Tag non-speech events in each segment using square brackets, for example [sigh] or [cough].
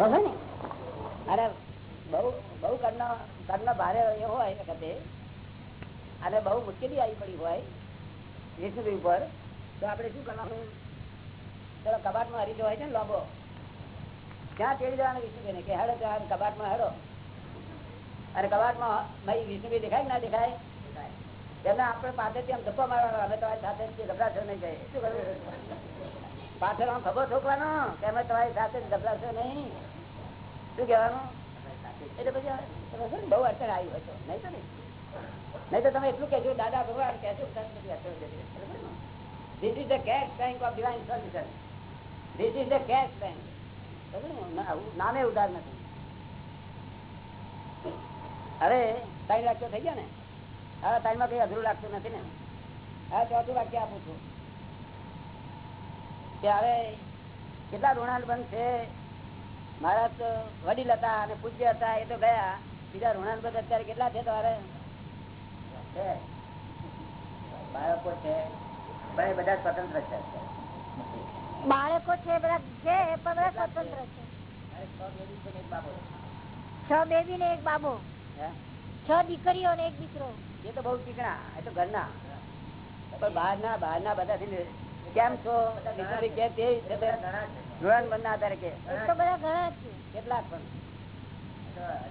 ને. અને બહુ બહુ કર્ણ કર્ણ ભારે હોય વખતે. અને બહુ મુશ્કેલી આવી પડી હોય વિષ્ણુ ઉપર. તો આપણે શું કરવાનું? ચલો કબાટમાં હરીજો હોય છે ને લોબો. ત્યાં તેડી જવાનું વિષ્ણુભાઈ ને? કે હેડો ત્યાં કબાટમાં હેડો. અને કબાટમાં ભાઈ વિષ્ણુભાઈ દેખાય ના દેખાય? એમને આપણે પાસેથી આમ ધપ્પા મારવાનો અમે તમારી સાથે ગભરાશો નહીં જાય શું કરવું? પાછળ આમ ખબર છોકરાનો કે અમે તમારી સાથે ગભરાશો નહીં. શું કહેવાનું? એટલે પછી બહુ અડચણ આવી હતો નહીં તો નહીં. તો તમે એટલું કહેજો, દાદા ભગવાન, કહેજો this is the cash bank of divine solution this is the cash bank નામે ઉધાર નથી. હવે ત્રણ વાક્યો થઈ ગયા ને? હવે ત્રણમાં કઈ અઘરું લાગતું નથી ને? હવે ચોથું વાક્ય આપું છું. હવે કેટલા ઋણાનુબંધ છે મારા તો વડીલ હતા અને પૂજ્ય હતા એ તો ગયા. બીજા ઋણાનુબંધ અત્યારે કેટલા છે તમારે? બાળકો છે. બધા સ્વતંત્ર છે. બાળકો છે બધા છે પણ બધા સ્વતંત્ર છે. છ ને બાબો. ને એક બાબો. છ દીકરીઓ ને એક દીકરો. એ તો બહુ ચીકણા એ તો ઘરના. પણ બહારના બહારના બધા કેમ છો? કે તે ઋણાનુબંધ ના આધારે કે. બધા ઘણા છે. કેટલાક પણ.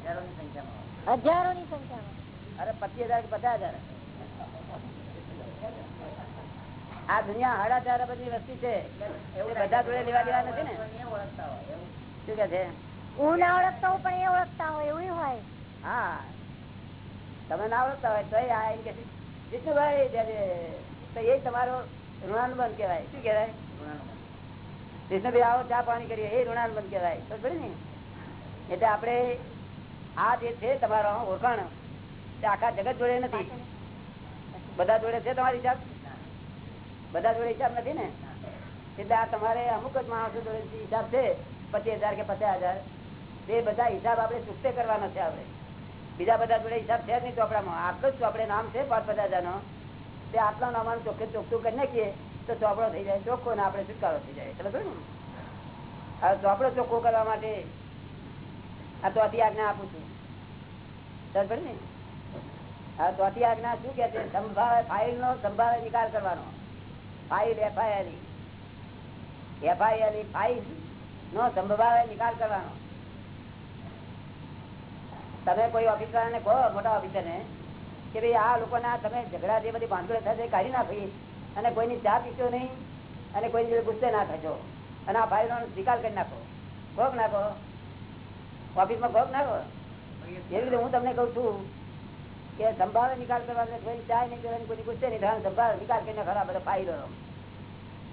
હજારોની સંખ્યામાં. હજારો ની સંખ્યામાં. અરે પચીસ હજાર પચાસ હજાર. આ દુનિયા સાડા ચાર બધી વસ્તી છે. એવું બધા જોડે લેવા દેવા નથી ને? શું કે છે? હું ના ઓળખતા હું પણ એ ઓળખતા હોય એવું હોય. હા. તમે ના ઓળખતા હોય તો વિષ્ણુભાઈ તો એ તમારો ઋણાનુબંધ કહેવાય. શું કહેવાય? આવો ચા પાણી કરીએ. એ ઋણાનુબંધ કહેવાય. ખબર ને? એટલે આપણે આ જે છે તમારો ઓળખાણ આખા જગત જોડે નથી. બધા જોડે છે તમારી હિસાબ? બધા જોડે હિસાબ નથી ને? એટલે આ તમારે અમુક જ માણસો જોડે હિસાબ છે, પચીસ હજાર કે પચાસ હજાર એ બધા હિસાબ આપણે ચૂકતે કરવાનો છે આપણે. બીજા બધા જોડે હિસાબ છે જ નહીં ચોપડામાં. આટલો જ ચોપડે નામ છે પાંચ પચાસ હજાર નો તે આટલા નામાનું ચોખ્ખે ચોખ્ખું કરી નાખીએ તો ચોપડો થઈ જાય, ચોખ્ખો ને આપણે છુટકારો થઈ જાય. એટલે હવે ચોપડો ચોખ્ખો કરવા માટે આ ચોથી આજ્ઞા આપું છું. સમજ ને? આ ચોથી આજ્ઞા શું કે છે? ફાઇલ નો સંભાવે નિકાલ કરવાનો. ફાઇલ એફઆઈઆર એફઆઈઆર ફાઇલ નો સંભાવે નિકાલ કરવાનો. તમે કોઈ ઓફિસર ને કહો, મોટા ઓફિસર ને કે ભાઈ આ લોકોના તમે ઝઘડા જે બધી બાંધો થશે કાઢી નાખી અને કોઈની ચા પીશો નહીં અને કોઈ ગુસ્સે ના થશો અને આ ફાઇલ નો નિકાલ કરી નાખો. ભોગ નાખો. ઓફિસમાં ભોગ નાખો. એવી રીતે હું તમને કઉ છું કે સંભાવે નિકાલ કરવાનો નહીં કરવાની કરીને ખરા, બધા ફાઇલો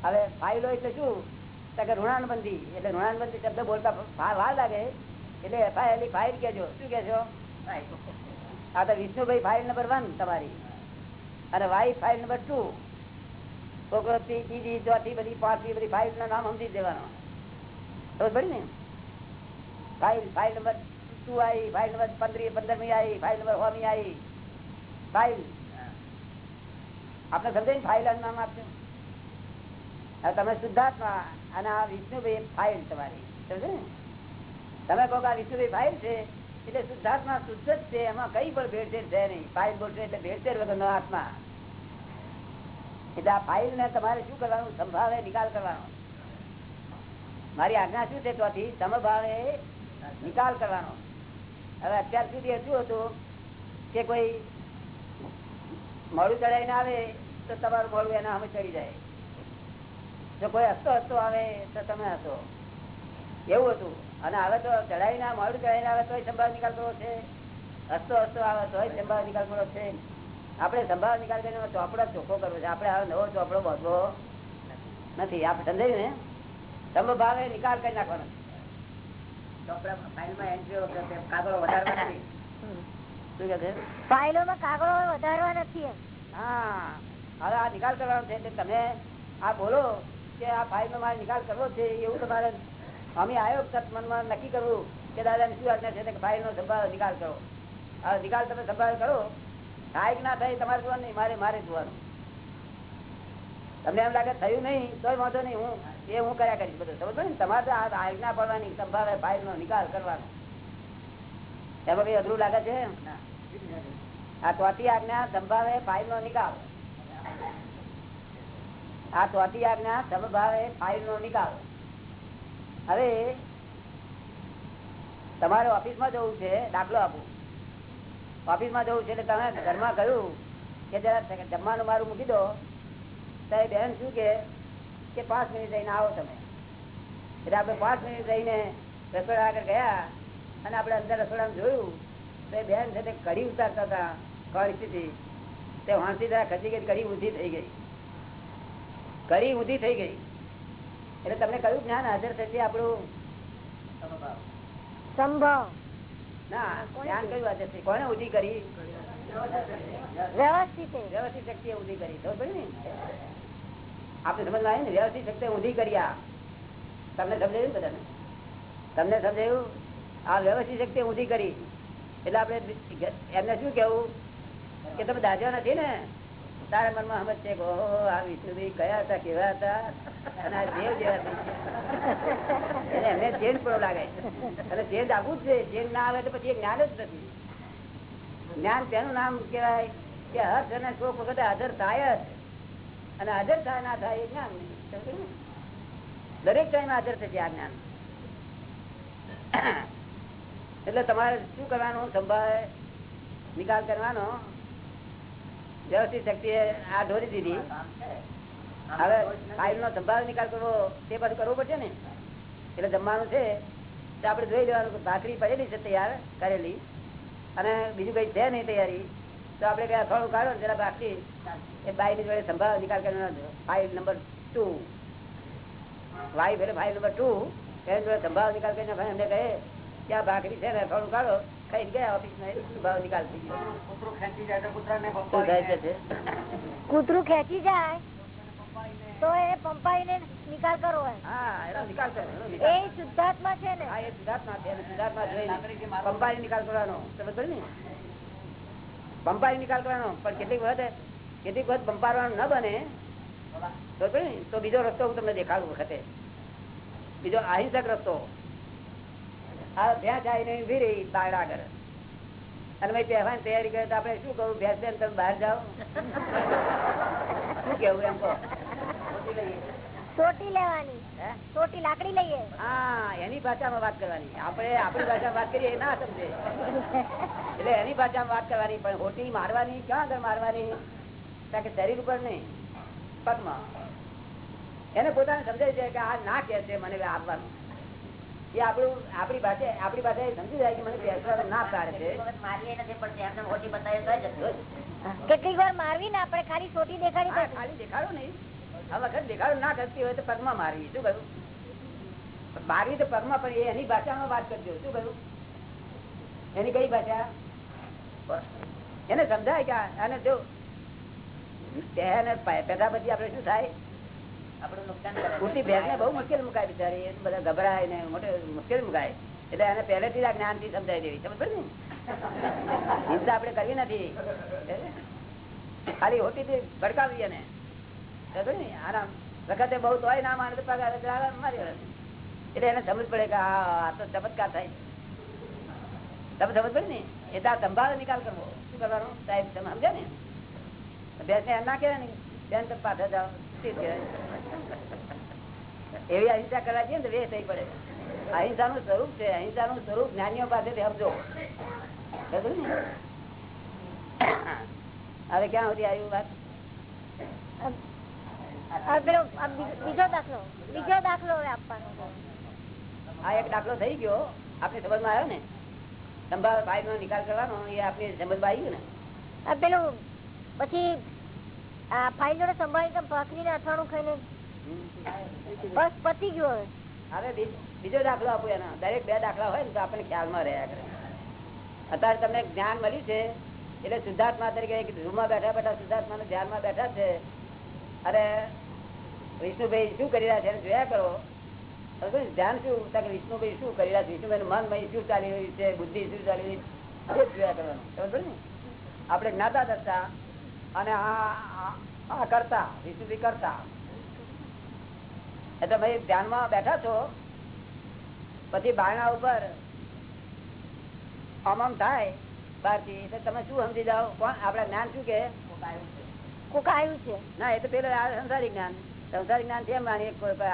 હવે ફાઇલો એટલે શું? કે ઋણાનુબંધી. એટલે ઋણાનુબંધી શબ્દ બોલતા વાર લાગે. એટલે એફઆઈઆર ફાઇલ કેજો. શું કેજો? આ તો વિષ્ણુભાઈ ફાઇલ નંબર વન તમારી. અને વાઈ ફાઇલ નંબર ટુ કોકરોથી ત્રીજી ચોથી, બધી પાંચમી બધી ફાઇલ ના નામ સમજી દેવાનો. ને? ફાઇલ ફાઇલ નંબર ટુ આવી ફાઇલ નંબર પંદરી, પંદરમી આવી ફાઇલ નંબર હોમી આવી. ફાઇલ આપણે સમજાય ને ફાઇલ નામ આપજો તમે શુદ્ધાત્મા અને આ વિષ્ણુભાઈ ફાઇલ તમારી. સમજે ને? તમે કહો કે આ વિષ્ણુભાઈ ફાઇલ છે એટલે શુદ્ધાત્મા શુદ્ધ જ છે, એમાં કઈ પણ ભેળસેળ છે નહીં. ફાઇલ બોલશે એટલે ભેળસેળ વગરનો આત્મા. એટલે આ ફાઇલ ને તમારે શું કરવાનું? સંભાવે નિકાલ કરવાનો. મારી આજ્ઞા શું છે ત્યાંથી સમભાવે નિકાલ કરવાનો. હવે અત્યાર સુધી શું હતું? કે કોઈ મોડું ચડાવીને આવે તો તમારું મોડું એના અમે ચડી જાય. જો કોઈ હસતો હસતો આવે તો તમે હસો. એવું હતું. અને હવે તો ચડાવીને મોડું ચડાવીને આવે તો સંભાવ નિકાલ કરવો છે. હસતો હસતો આવે તો સંભાવ નિકાલ કરવો છે. આપણે સંભાવ નિકાલ કરીને ચોપડો ચોખ્ખો કરવો છે. આપણે હવે નવો ચોપડો બાંધવો નથી. આપણે સમજાયું ને? સંભાવે નિકાલ કરી નાખવાનો. ચોપડા ફાઇલમાં એન્ટ્રી વખતે કાગળો વધારવા નથી. શું કે છે? ફાઇલોમાં કાગળો વધારવા નથી હા. હવે આ નિકાલ કરવાનો છે. એટલે તમે આ બોલો કે આ ફાઇલ નો મારે નિકાલ કરવો છે. એવું તમારે અમે આવ્યો સત મનમાં નક્કી કરવું કે દાદાની શું આજ્ઞા છે ફાઇલ નો સંભાળ નિકાલ કરો. આ અધિકાર તમે સંભાળ કરો. થાય કે ના થાય તમારે જોવાનું નહીં, મારે મારે જોવાનું. તમને એમ લાગે થયું નહીં તો વાંધો નહીં, હું એ હું કર્યા કરીશ બધું. સમજો ને, તમારે આજ્ઞા પડવાની સંભાવે ફાઇલ નો નિકાલ કરવાનો. એમાં કઈ અઘરું લાગે છે? આ ચોથી આજ્ઞા સંભાવે ફાઇલ નો નિકાલ. આ ચોથી આજ્ઞા સંભાવે ફાઇલ નો નિકાલ. હવે તમારે ઓફિસમાં જવું છે, દાખલો આપું. ઓફિસમાં જવું છે એટલે તમે ઘરમાં કહ્યું કે જરા જમવાનું મારું મૂકી દો. તો એ બેન શું કે? પાંચ મિનિટ રહીને આવો તમે. એટલે આપણે પાંચ મિનિટ રહીને રસોડા આગળ ગયા અને આપણે અંદર રસોડામાં જોયું તો એ બેન છે તે કઢી ઉતારતા હતા કળી તે વાંચી જરા ખસી ગઈ કઢી ઊંધી થઈ ગઈ. કઢી ઊંધી થઈ ગઈ. એટલે તમને કયું જ્ઞાન હાજર થશે આપણું? સંભવ. ના જ્ઞાન કયું હાજર છે કોને ઉધી કરી? વ્યવસ્થિત. શક્તિએ ઊંધી કરી. ખબર પડી ને? આપણે સમજમાં ને? વ્યવસ્થિત શક્તિ ઊંધી કરી આ તમને સમજાયું બધાને? તમને સમજાયું? આ વ્યવસ્થિત શક્તિ ઊંધી કરી. એટલે આપણે એમને શું કેવું કે તમે દાજવા નથી ને? તારા મનમાં સમજ છે આ વિષ્ણુભાઈ કયા હતા, કેવા હતા? અને આ જેવ જેવા એમને ચેન્જ પડો લાગે અને ચેન્જ આવવું જ છે ચેન્જ ના આવે તો પછી જ્ઞાન જ નથી. જ્ઞાન તેનું નામ કહેવાય કે હર્ષ અને શોક વખતે હાજર થાય જ. અને હાજર થાય, ના થાય એ જ્ઞાન? દરેક ટાઈમ હાજર થશે આ જ્ઞાન. એટલે તમારે શું કરવાનું? સંભાળે, નિકાલ કરવાનો. વ્યવસ્થિત શક્તિ આ ઢોરી દીધી. હવે ફાઇલ નો સંભાળ નિકાલ કરવો, તે બધું કરવું પડશે ને? એટલે જમવાનું છે, તો આપણે જોઈ લેવાનું ભાખરી પડેલી છે તૈયાર, કરેલી. અને બીજું કઈ છે નહીં તૈયારી, તો આપણે કઈ અથવાડું કાઢો ને જરા ભાખરી, એ બાઈની જોડે સંભાળ નિકાલ કરવાનો ફાઇલ નંબર ટુ વાઈફ એટલે ફાઇલ નંબર ટુ એની જોડે સંભાળ નિકાલ કરીને એમને કહે કે આ ભાખરી છે ને અથવાડું કાઢો કૂતરું ખેંચી જાય તો એ નિકાલ કરવો હા એનો નિકાલ કરો એ શુદ્ધાત્મા છે ને. પંપાઈ નિકાલ કરવાનો. સમજ ને પંપાઈ નિકાલ કરવાનો. પણ કેટલીક વખત કેટલીક વખત પંપારવાનું ન બને. તો તો બીજો રસ્તો હું તમને દેખાડું વખતે. બીજો અહિંસક રસ્તો. આ ભેંસ આવીને અને ભાઈ તૈયારી કરે તો આપણે શું કહું ભેંસ બેન તમે બહાર જાઓ. શું કેવું એમ કહો? લેવાની. હે? લાકડી લઈએ. હા એની ભાષામાં વાત કરવાની. આપણે આપણી ભાષામાં વાત કરીએ ના સમજે. એટલે એની ભાષામાં વાત કરવાની પણ હોટી મારવાની ક્યાં આગળ મારવાની? કારણ કે શરીર ઉપર નહીં પગમાં. એને પોતાને સમજાય છે કે આ ના કે છે મને આપવાનું એ આપણું આપણી ભાષા આપણી ભાષા સમજી જાય કે મને બેસવાનું ના પાડે છે. કેટલીક વાર મારવી ને આપણે ખાલી છોટી દેખાડી ખાલી દેખાડો નહીં. આ વખત દેખાડો ના કરતી હોય તો પગમાં મારવી. શું કહ્યું? મારવી તો પગમાં પણ એ એની ભાષામાં વાત કરજો શું કહ્યું? એની કઈ ભાષા? એને સમજાય કે આને જો તેને પેદા પછી આપડે શું થાય? ઉઠી ભેંસને બહુ મુશ્કેલ મુકાય બિચારી. બધા ગભરાય ને મોટે મુશ્કેલ મુકાય. એટલે એને પહેલેથી આ જ્ઞાનથી સમજાય દેવી. સમજ ને? [laughs] હિંસા આપણે કરવી નથી. ખાલી હોતી થી ભડકાવી એને આરામ. વખતે બહુ તોય ના માને તો પગાર મારી એટલે એને સમજ પડે કે આ આ તો ચમત્કાર થાય. તમે સમજ પડે ને? એ તો સંભાળ નિકાલ કરવો. શું કરવાનું? સાહેબ તમે સમજ્યા ને? બેન ને એમ ના કહેવાય ને. બેન તો પાછા જાઓ. એવી અહિંસા કરવા જઈએ ને વે થઈ પડે. અહિંસા નું સ્વરૂપ છે અહિંસા નું સ્વરૂપ જ્ઞાનીઓ પાસેથી સમજો. હવે ક્યાં સુધી આવ્યું વાત? બીજો દાખલો બીજો દાખલો હવે આપવાનો આ એક દાખલો થઈ ગયો. આપની સમજમાં આવ્યો ને? સંભાળ ભાઈ નો નિકાલ કરવાનો એ આપની સમજમાં આવી ગયું ને? આ પેલું પછી ફાઇલ જોડે સંભાળી ભાખરી ને અથાણું ખાઈને બસ પતી ગયો હવે. બીજો દાખલો આપો એના. દરેક બે દાખલા હોય ને તો આપણને ખ્યાલમાં રહ્યા કરે. અત્યારે તમને જ્ઞાન મળ્યું છે, એટલે સિદ્ધાર્થમાં તરીકે રૂમમાં બેઠા બેઠા સિદ્ધાર્થમાં ધ્યાનમાં બેઠા છે. અરે, વિષ્ણુભાઈ શું કરી રહ્યા છે જોયા કરો. ધ્યાન શું? વિષ્ણુભાઈ શું કરી રહ્યા છે? વિષ્ણુભાઈ મન શું ચાલી રહ્યું છે? બુદ્ધિ શું ચાલી રહી છે? જોયા કરવાનું. ખબર ને? આપણે જ્ઞાતા દત્તા અને આ કરતા, વિષ્ણુભાઈ કરતા. એટલે ભાઈ ધ્યાનમાં બેઠા છો. પછી બારણા ઉપર આમ આમ થાય. બહારથી એટલે તમે શું સમજી જાઓ? કોણ? આપડે જ્ઞાન શું કે? છે. ના એ તો પેલું આ સંસારિક જ્ઞાન. સંસારી જ્ઞાનથી એમ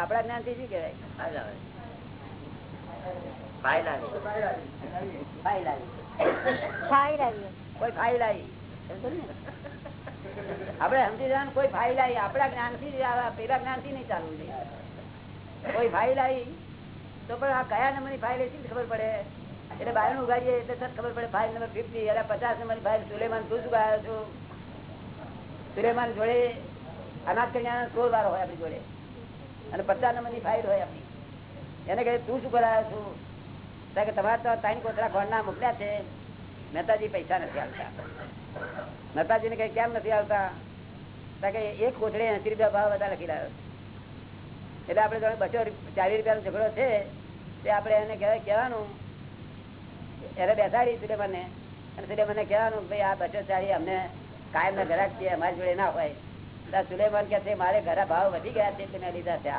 આપડા જ્ઞાનથી શું કેવાય કોઈ ફાઇલ આવી. આપડે સમજી જવાનું કોઈ ફાઇલ આવી. આપડા જ્ઞાનથી આવે, પેલા જ્ઞાનથી નહીં ચાલવું જોઈએ. કોઈ ફાઇલ આવી તો પણ આ કયા નંબરની ફાઇલ એ ખબર પડે? એટલે બારણું ઉગાડીએ એટલે સર ખબર પડે ફાઇલ નંબર ફિફ્ટી એટલે પચાસ નંબરની ફાઇલ સુલેમાન તું આવ્યો છું? સુલેમાન જોડે અનાજ કન્યા સોળ વાર હોય આપણી જોડે. અને પચાસ નંબરની ફાઇલ હોય આપણી. એને કહે, તું શું કરાયો છું? કારણ કે, તમારે તો ત્રણ કોથળા ખોંડના મોકલ્યા છે. મહેતાજી પૈસા નથી આવતા મહેતાજી ને કઈ કેમ નથી આવતા? કે, એક કોથળે એસી રૂપિયા ભાવ બધા લખી રહ્યો એટલે આપડે જોડે બસો ચાલીસ રૂપિયાનો ઝઘડો છે, તે આપડે એને કહેવાનું. એને બેસાડી સુલેમાનને અને સુલેમાનને કહેવાનું ભાઈ, આ બસો ચાલી, અમને કાયમ ના ઘરાક છે, અમારી જોડે ના હોય. ત્યાં સુલેમાન કે છે, મારે ઘરા ભાવ વધી ગયા છે તેને લીધા છે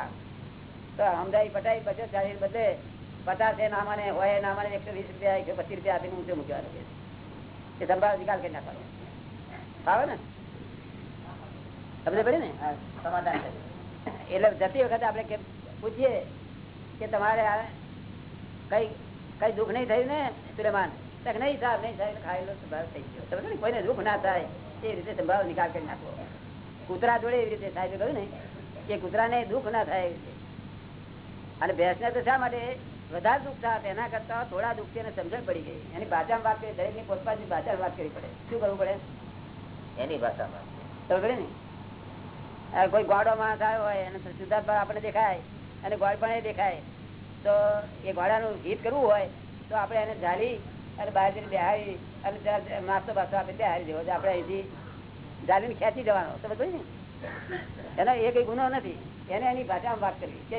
તો સમજાવી પટાઈ બસો ચાલીસ બદલે પચાસ એ ના માને હોય ના માને એકસો વીસ રૂપિયા, એકસો પચીસ રૂપિયા આપીને ઊંચે મૂકવાનું કે એ સંભાવ નિકાલ કરી નાખવાનો. ફાવે ને? સમજ પડી ને? સમાધાન એટલે જતી વખતે આપણે કેમ પૂછીએ કે તમારે કઈ કઈ દુઃખ નહીં થયું ને? સુલેમાન નહીં સાહેબ નહીં સાહેબ ખાયેલો સંભાવ થઈ ગયો. તમે ને કોઈને દુઃખ ના થાય એ રીતે સંભાવ નિકાલ કરી નાખો કૂતરા જોડે એવી રીતે સાહેબ કહ્યું ને કે કૂતરાને દુઃખ ના થાય એવી રીતે. અને ભેંસને તો શા માટે? વધારે દુઃખ થાય એના કરતા થોડા દુઃખ એને સમજણ પડી ગઈ. એની ભાષામાં વાત કરી દરેકની પોતપાતની ભાષામાં વાત કરવી પડે. શું કરવું પડે? એની ભાષામાં. તો કરે ને કોઈ ગોડો માણસ આવ્યો હોય અને શુદ્ધાત્મા આપણે દેખાય, અને ગોળ પણ એ દેખાય. તો એ ઘોડાનું ગીત કરવું હોય, તો આપણે એને ઝાલી અને બહાર જઈને બેહારી અને ત્યાં માસો બાસો આપણે બેહારી દેવો. આપણે અહીંથી ઝાલીને ખેંચી જવાનો, તો બધું ને એનો એ કઈ ગુનો નથી. એને એની ભાષામાં વાત કરવી. કે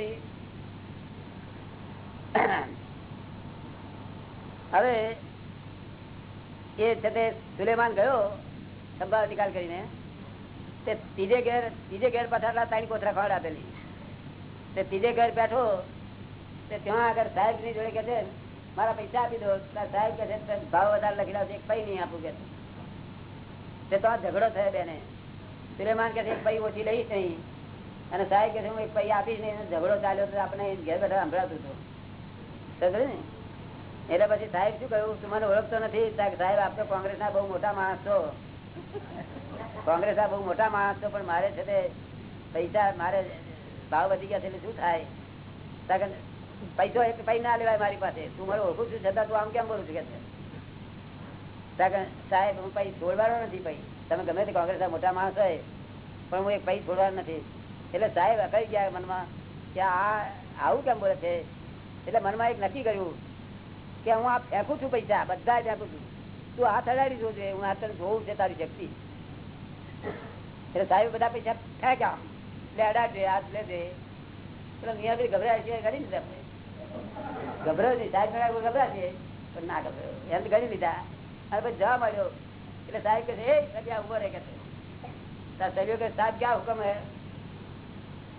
હવે એ છે તે સુલેમાન ગયો સંભાવ નિકાલ કરીને. ત્રીજે ઘેર ત્રીજે ઘેર પાછા તારી કોથરા ખવડ આપેલી ત્રીજે ઘેર બેઠો ત્યાં આગળ સાહેબની જોડે કે છે, મારા પૈસા આપી દો. સાહેબ કે છે ભાવ વધારે લખી લાવશે એક પૈ નહીં આપું કે તે તો ઝઘડો થયો બેને. સુલેમાન કે છે, એક પૈ ઓછી લઈશ નહીં. અને સાહેબ કે હું એક પૈ આપીશ નહીં. ઝઘડો ચાલ્યો તો આપણે ઘેર બેઠા સંભળાતું હતું. ને? એટલે પછી સાહેબ શું કહ્યું? તું મને ઓળખતો નથી, સાહેબ આપણે આપ તો કોંગ્રેસ ના બહુ મોટા માણસ છો. કોંગ્રેસ આ બહુ મોટા માણસ છો, પણ મારે છે તે પૈસા, મારે ભાવ વધી ગયા છે શું થાય? પૈસો એક પૈ ના લેવાય મારી પાસે. તું મારે ઓળખું છું, છતાં તું આમ કેમ બોલું છું કે છે? સાહેબ, હું પૈ છોડવાનો નથી પૈ. તમે ગમે તે કોંગ્રેસ મોટા માણસ હોય, પણ હું એક પૈ છોડવાનો નથી. એટલે સાહેબ કહી ગયા મનમાં? કે આ આવું કેમ બોલે છે? એટલે મનમાં એક નક્કી કર્યું કે હું આ ફેંકું છું પૈસા, બધા ફેંકું છું. તું હાથ અડાડી જોજે, હું હાથ જોઉં છે, તારી શક્તિ. એટલે સાહેબ બધા પૈસા ફેંક્યા લે અડાડજે હાથ લેજે પેલો મિયા ભાઈ ગભરાય છે, ગણી લીધા આપણે. ગભરાયો નહીં, સાહેબ ઘણા કોઈ ગભરાશે પણ ના ગભરાયો. એમ તો ગણી લીધા. અને પછી જવા મળ્યો એટલે સાહેબ કે છે એ રજા ઊભો રહે કે છે. તાર સભ્યો કે સાહેબ, ક્યાં હુકમ હે?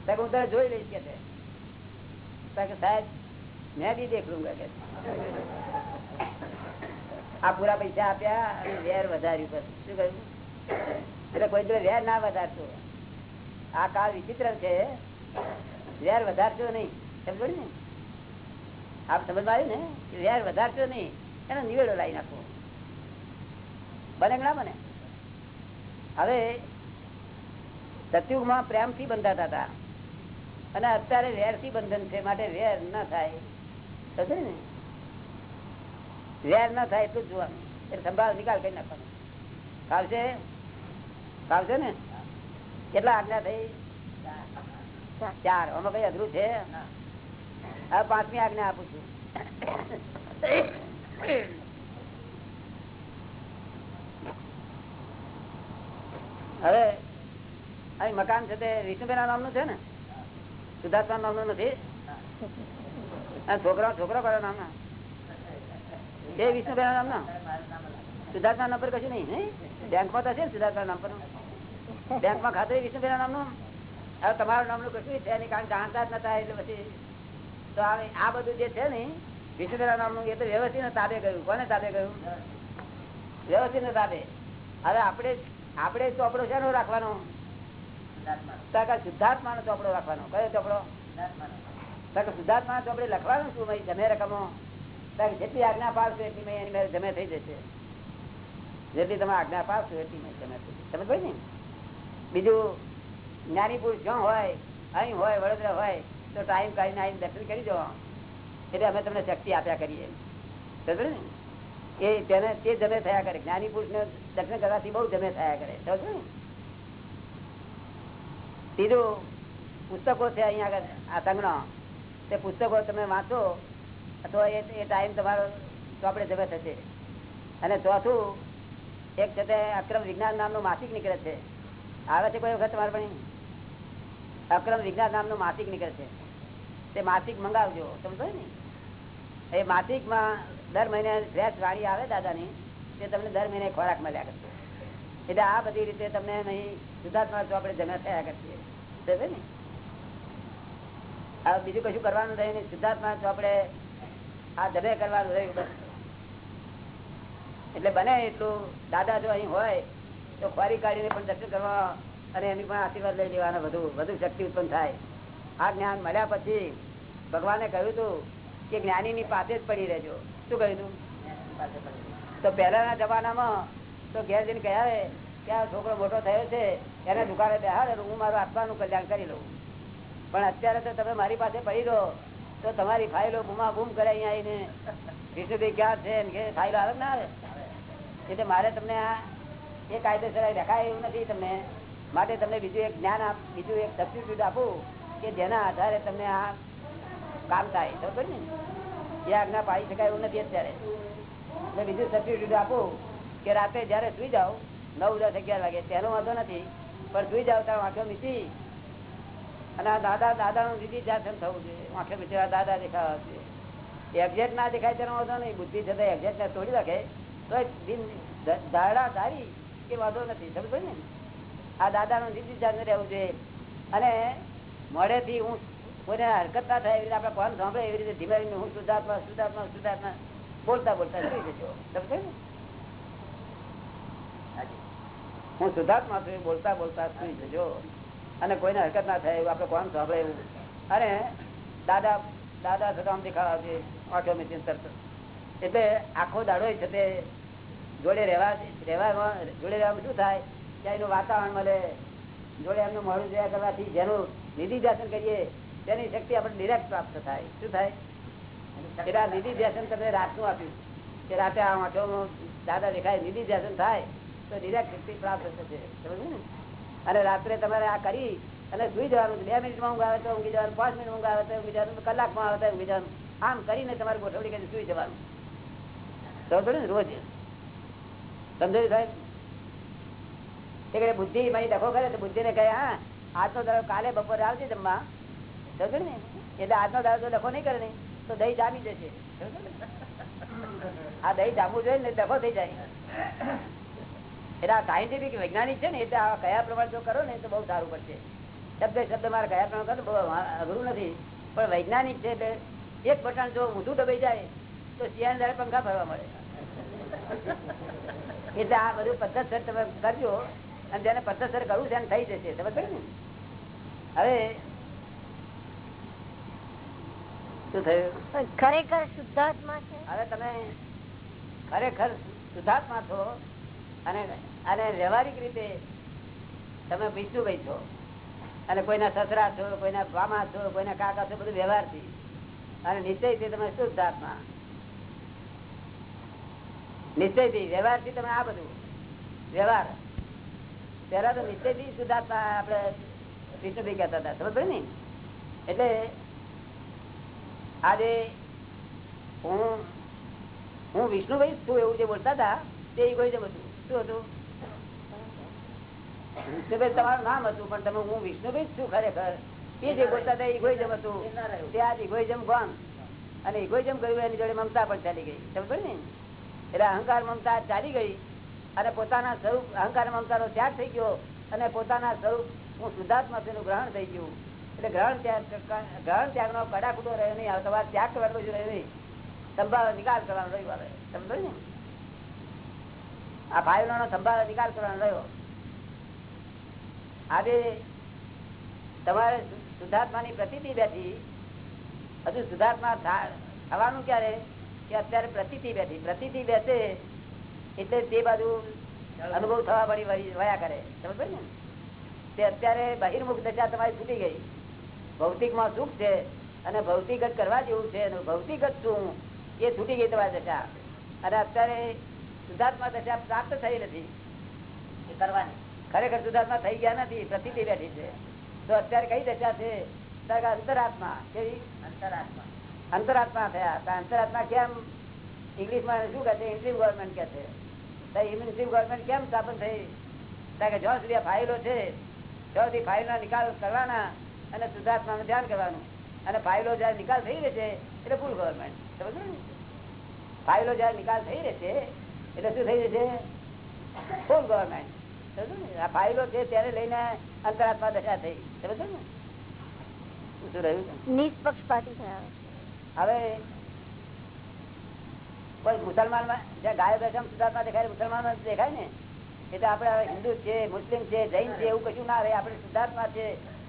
સાહેબ, હું તારે જોઈ લઈશ કે છે. તારે કે સાહેબ, મેં બી દેખ લુંગા કે આ પૂરા પૈસા આપ્યા અને વેર વધાર્યું બસ શું કહ્યું? એટલે કોઈ જોડે વેર ના વધારશો. આ કાળ વિચિત્ર છે. વેર વધારશો નહીં. સમજો ને? આપ સમજમાં આવ્યું ને? વેર વધારશો નહીં. એનો નિવેડો લાવી નાખો. બને ના બને? હવે સતયુગમાં પ્રેમથી બંધાતા હતા. અને અત્યારે વેરથી બંધન છે માટે વેર ના થાય. સમજે ને? વેર ના થાય એટલું જ જોવાનું. એટલે સંભાળ, નિકાલ કરી નાખવાનો. ફાવશે છે ને. કેટલા આજ્ઞા થઈ ચાર. આમાં કઈ અઘરું છે? હવે પાંચમી આજ્ઞા આપું છું. હવે અહીં મકાન છે તે વિષ્ણુબેન નામનું છે ને? સુધાર્થા નામનું નથી? છોકરા છોકરો કયો નામ એ વિષ્ણુભાઈ નામ ના સુધાર્થા નામ કશું નહીં બેંકમાં તો છે સુધાર્થા નામ પર? બેંકમાં ખાતું વિષ્ણુબેન નામનું? હવે તમારું નામનું કશું છે નહીં, કારણ જાણતા જ નતા એટલે પછી તો આ બધું જે છે ને વિષ્ણુરા નામનું એ તો વ્યવસ્થિત તાબે ગયું કોને તાબે ગયું વ્યવસ્થિત તાબે હવે આપણે આપણે ચોપડો શેનો રાખવાનો? શુદ્ધાત્મા નો ચોપડો રાખવાનો. કયો ચોપડો? શુદ્ધાત્મા ચોપડે લખવાનું શું ભાઈ? જમે રકમો. જેટલી આજ્ઞા પાડશો એટલી મેં એની જમે થઈ જશે. જેટલી તમે આજ્ઞા પાડશો એટલી મેં જમે થઈ જશે. સમજ ભાઈ ને? બીજું, જ્ઞાની પુરુષ જ્યાં હોય, અહીં હોય, વડોદરા હોય, તો ટાઈમ કાઢીને આવીને દર્શન કરી દો. એટલે અમે તમને શક્તિ આપ્યા કરીએ. સમજ ને? એ તેને, તે જમે થયા કરે. જ્ઞાની પુરુષ ને દર્શન કરવાથી બહુ જમે થયા કરે. સમજ ને? બીજું, પુસ્તકો છે અહીંયા આગળ, આ સંગનો. તે પુસ્તકો તમે વાંચો, તો એ ટાઈમ તમારો ચોપડે જમે થશે. અને ચોથું, એક છે તે અક્રમ વિજ્ઞાન નામનું માસિક નીકળે છે. આવે છે કોઈ વખત તમારે અક્રમ વિજ્ઞાન નામનું માસિક નીકળે છે. તે માસિક મંગાવજો. સમજો ને? એ માસિકમાં દર મહિને ફ્રેશ વાળી આવે દાદાની, તે તમને દર મહિને ખોરાક મળ્યા કરશે. એટલે આ બધી રીતે તમને નહીં શુદ્ધાત્મા આપણે જમ્યા થયા કરીએ. સમજે ને? હવે બીજું કશું કરવાનું રહ્યું નહીં. શુદ્ધાત્મા આપણે આ જમે કરવાનું રહ્યું એટલે બને એટલું. દાદા જો અહીં હોય તો ખોરી કાઢીને પણ દર્શન કરવા અને એની પણ આશીર્વાદ લઈ લેવાના વધુ વધુ શક્તિ ઉત્પન્ન થાય. આ જ્ઞાન મળ્યા પછી ભગવાને કહ્યું હતું કે જ્ઞાની પાસે જ પડી રહેજો. શું કહ્યું હતું તો પહેલાના જમાનામાં તો ઘેર જઈને કહ્યા કે આ છોકરો મોટો થયો છે એને દુકાને બેહાડે હું મારું આત્માનું કલ્યાણ કરી લઉં. પણ અત્યારે તો તમે મારી પાસે પડી રહો તો તમારી ફાઇલો ગુમા ગુમ કરે અહીંયા આવીને. વિષ્ણુભાઈ ક્યાં છે ફાઇલો આવે ના આવે? એટલે મારે તમને આ એ કાયદેસર દેખાય એવું નથી તમને. માટે તમને બીજું એક જ્ઞાન આપ, બીજું એક સબસ્ટિટ્યુટ આપું કે જેના આધારે તમને આ કામ થાય. તો ને? એ આજ્ઞા પાડી શકાય એવું નથી અત્યારે. એટલે બીજું સબસ્ટિટ્યુટ આપું કે રાતે જ્યારે સુઈ જાઓ, નવ દસ અગિયાર વાગે, તેનો વાંધો નથી, પણ સુઈ જાવ ત્યારે વાંખ્યો મીચી અને આ દાદા, દાદાનું દીદી જાસન થવું જોઈએ. આંખે મીચી દાદા દેખાવા જોઈએ એક્ઝેક્ટ ના દેખાય તેનો વાંધો નહીં. બુદ્ધિ જતા એક્ઝેક્ટ ને તોડી રાખે તો દિન ધારડા ધારી કે વાંધો નથી, સમજો ને? આ દાદા નું દીદી જાસન રહેવું જોઈએ. અને મોડેથી હું કોઈને હરકત ના થાય એવી રીતે આપણે ફોન સાંભળે એવી રીતે ધીમે ધીમે હું શુદ્ધાત્મા શુદ્ધાત્મા શુદ્ધાત્મા બોલતા બોલતા જોઈ જજો. સમજો ને? હું શુદ્ધાત્મા છું બોલતા બોલતા સુઈ જજો. અને કોઈને હરકત ના થાય એવું આપણે કોણ સાંભળે એવું. અને દાદા દાદા થતા દેખાવા છે આંખો મેં એટલે આખો દાડો છે તે જોડે રહેવા રહેવા જોડે રહેવામાં શું થાય? ત્યાં એનું વાતાવરણ મળે. જોડે એમનું મોડું જોયા કરવાથી જેનું નિધિ ધ્યાસન કરીએ, તેની શક્તિ આપણે ડિરેક્ટ પ્રાપ્ત થાય. શું થાય? પેલા નિધિ ધ્યાસન તમને રાતનું આપ્યું. કે રાતે આ વાંચો દાદા દેખાય નિધિ ધ્યાસન થાય, તો ડિરેક્ટ શક્તિ પ્રાપ્ત થશે. સમજ અને રાત્રે તમારે આ કરી, અને સુઈ જવાનું બે મિનિટમાં ઊંઘ આવે તો ઊંઘી જવાનું, પાંચ મિનિટ ઊંઘ આવે તો ઊંઘી જવાનું કલાકમાં આવે તો ઊંઘી જવાનું. આમ કરીને તમારે ગોઠવણી કરીને સુઈ જવાનું. રોજ. સમજાયું સાહેબ? એટલે બુદ્ધિ મારી ડખો કરે તો બુદ્ધિ ને કહે હા આજનો દાડો કાલે બપોરે આવજે જમવા. સમજો ને એટલે આજનો દાડો ડખો નહીં કરે ને તો દહીં જામી જશે. [laughs] આ દહીં જામવું જોઈએ ને ડખો થઈ જાય. એટલે આ સાયન્ટિફિક વૈજ્ઞાનિક છે ને એટલે આ કયા પ્રમાણે જો કરો ને તો બહુ સારું પડશે. શબ્દ શબ્દ મારે કયા પ્રમાણે કરો બહુ અઘરું નથી. પણ વૈજ્ઞાનિક છે એટલે એક બટન જો ઊંધું દબાઈ જાય તો શિયાળ ધારે પંખા ફરવા મળે. એટલે આ બધું પદ્ધતસર તમે કરજો. અને જેને પદ્ધતસર કરવું છે એને થઈ જશે. તમે કહ્યું ને? હવે શું થયું? ખરેખર શુદ્ધાત્મા છે? હવે તમે ખરેખર શુદ્ધાત્મા છો અને અને વ્યવહારિક રીતે તમે વિષ્ણુભાઈ છો. અને કોઈના સસરા છો કોઈના મામા છો કોઈના કાકા છો બધું વ્યવહારથી. અને નિશ્ચયથી તમે શુદ્ધાત્મા. નિશ્ચયથી, વ્યવહારથી તમે આ બધું. વ્યવહાર. પેલા તો નિશ્ચયથી સુધારતા આપણે કૃષ્ણભાઈ કહેતા હતા. સમજ ને? એટલે આજે હું હું વિષ્ણુભાઈ છું એવું જે બોલતા હતા, તે ઇગોઇઝમ હતું શું હતું? વિષ્ણુભાઈ તમારું નામ હતું, પણ તમે હું વિષ્ણુભાઈ છું ખરેખર. એ જે બોલતા હતા ઇગોઇઝમ હતું તે આજ ઇગોઇઝમ ગોન અને ઇગોઇઝમ ગયું એની જોડે મમતા પણ ચાલી ગઈ. સમજ ને? એટલે અહંકાર મમતા ચાલી ગઈ અને પોતાના સ્વરૂપ અહંકાર મમતાનો ત્યાગ થઈ ગયો અને પોતાના સ્વરૂપ હું શુદ્ધાત્મા તેનું ગ્રહણ થઈ ગયું. એટલે ગ્રહણ ત્યાગ ગ્રહણ ત્યાગનો કડાકૂટો રહ્યો નહીં. તમારે ત્યાગ કરવાનો જ રહ્યો નહીં. સંભાળ નિકાલ કરવાનો રહ્યો સમજો ને? આ ફાઇલો નો સંભાળ નિકાલ કરવાનો રહ્યો. આજે તમારે શુદ્ધાત્માની પ્રતિતિ બેઠી. હજુ શુદ્ધાત્મા થવાનું ક્યારે? કે અત્યારે પ્રતિથી બેઠી પ્રતિથી બેસે એટલે તે બાજુ અનુભવ થવા વળી વયા કરે. સમજ ને? તે અત્યારે બહિર્મુખ દશા તમારી છૂટી ગઈ. ભૌતિકમાં સુખ છે અને ભૌતિક જ કરવા જેવું છે ભૌતિક જ શું એ છૂટી ગઈ તમારી દશા. અને અત્યારે શુદ્ધાત્મા દશા પ્રાપ્ત થઈ નથી. એ કરવાની. ખરેખર શુદ્ધાત્મા થઈ ગયા નથી. પ્રતિથી બેઠી છે. તો અત્યારે કઈ દશા છે? અંતરાત્મા. કેવી? અંતરાત્મા. અંતરાત્મા થયા. અંતરાત્મા કેમ ઇંગ્લિશમાં શું કહે છે? ઇન્ટ્રીમ ગવર્મેન્ટ કે છે. ઇન્ટ્રીમ ગવર્મેન્ટ કેમ સ્થાપન થઈ? કારણ કે જ્યાં સુધી ફાઇલો છે ત્યાં સુધી ફાઇલનો નિકાલ કરવાના અને શુદ્ધાત્માનું ધ્યાન કરવાનું, અને ફાઇલો જયારે નિકાલ થઈ રહે છે, એટલે ફૂલ ગવર્મેન્ટ સમજો ને? ફાઇલો જયારે નિકાલ થઈ રહે છે, એટલે શું થઈ છે? ફૂલ ગવર્મેન્ટ સમજો ને? આ ફાઇલો છે ત્યારે લઈને અંતરાત્મા દશા થઈ. સમજો ને? શું રહ્યું? નિષ્પક્ષપાતી થયા. હવે કોઈ મુસલમાનમાં જ્યાં ગાય બેસમ સુધાર્થમાં દેખાય મુસલમાનમાં દેખાય ને. એટલે આપડે હિન્દુ છે મુસ્લિમ છે જૈન છે એવું કશું ના રહે. આપડે સિદ્ધાર્થમાં છે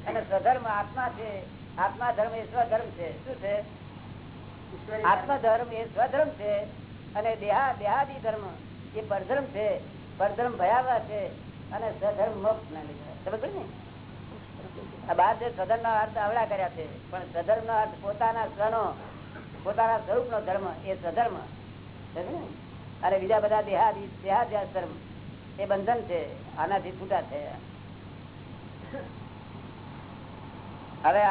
અને સ્વધર્મ આત્મા છે. આત્મા ધર્મ એ સ્વધર્મ છે. શું છે? આત્મા ધર્મ એ સ્વધર્મ છે અને દેહા દેહાદી ધર્મ એ પરધર્મ છે. પરધર્મ ભયાવહ છે અને સ્વધર્મ મોક્ષ ના લીધે. સમજ ને? આ બાર જે સ્વધર્મ નો અર્થ આવડા કર્યા છે પણ સધર્મ નો અર્થ પોતાના સ્વનો પોતાના સ્વરૂપ નો ધર્મ, એ સ્વધર્મ. અને બીજા બધા દેહાદી, દેહાદ્યાસ એ બંધન છે, આનાથી છૂટા છે હવે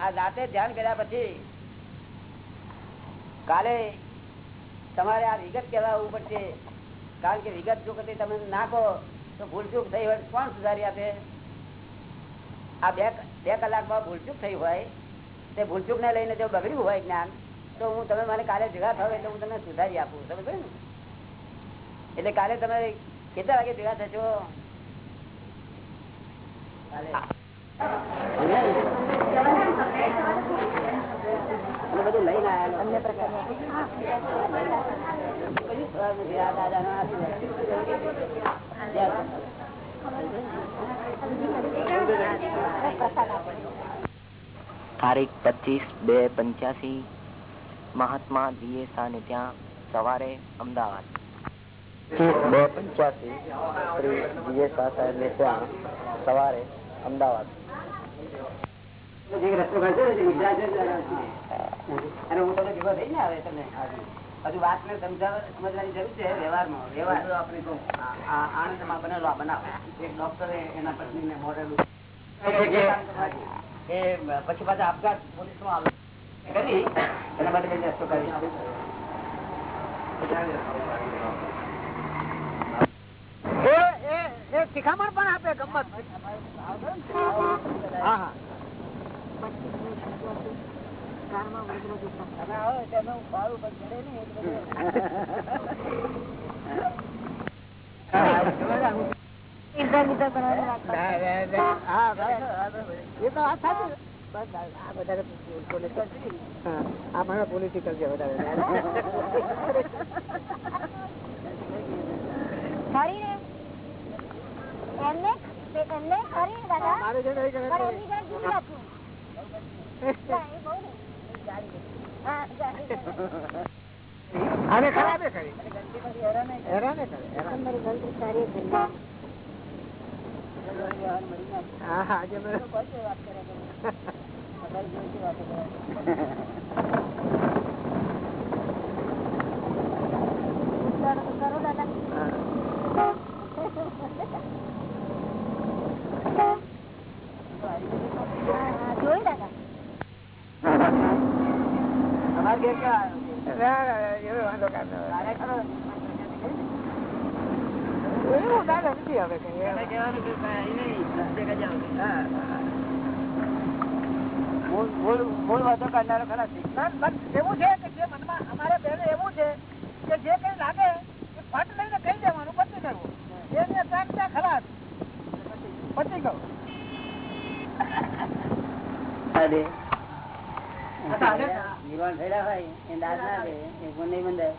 આ જાતે ધ્યાન કર્યા પછી કાલે તમારે આ વિગત કહેવાવું પડશે. કારણ કે વિગત જો કદી તમે નાખો, તો ભૂલચૂક થઈ હોય કોણ સુધારી આપે? આ બે બે કલાકમાં ભૂલચૂક થઈ હોય. તે ભૂલચૂક ને લઈને જો બગડ્યું હોય જ્ઞાન તો હું તમે મને કાલે ભેગા થાવ એટલે હું તમને સુધારી આપું. સમજ ને? એટલે કાલે તમે કેટલા વાગે ભેગા થશો? બધું લઈને આવ્યા અન્ય તારીખ પચીસ બે પંચ્યાસી મહાત્મા દિયેસા ને ત્યાં સવારે અમદાવાદ. બે પંચ્યાસી શ્રી દિયેસા સાહેબ ને ત્યાં સવારે અમદાવાદ. હજુ વાત ને સમજવાની જરૂર છે વ્યવહારમાં વ્યવહાર આપણે કહું આનંદમાં બનેલો આ બનાવ. એક ડોક્ટરે એના પત્નીને મોડેલું એ પછી પાછા આપઘાત પોલીસમાં આવે કરી. એના માટે મેં રસ્તો કરી. શિખામણ પણ આપે ગમત હા. હા. તમે આવો એટલે હું ફાળું પણ ચડે નહીં એટલે હા એ તો વાત સાચી બસ આ વધારે પોલિટિકલ હા આ મને પોલિટિકલ છે વધારે ખરી ને એમને એમને ખરી ને દાદા મારે છે ને એ પણ કરે એમની જાત જુદી રાખવું. ના, એ બહુ ને. હા, જાડી. આને ખરાબે કરી. હેરાને કરે હેરાન. કરો દાદા હા, હા, જોઈ દાદા અમારે ઘેર ક્યાં એવો વાંધો કાઢ? એવું દાદા નથી હવે. મૂળ- વાતો કાઢનારો ખરા છે. એવું છે કે જે મનમાં અમારે બેને એવું છે કે જે કઈ લાગે એ ફટ લઈને કહી દેવાનું પતી કરવું એને ત્યાં પતી ગયું. થયેલા હોય એ દાંત ના દે એ ગુણ નહીં બંધાય.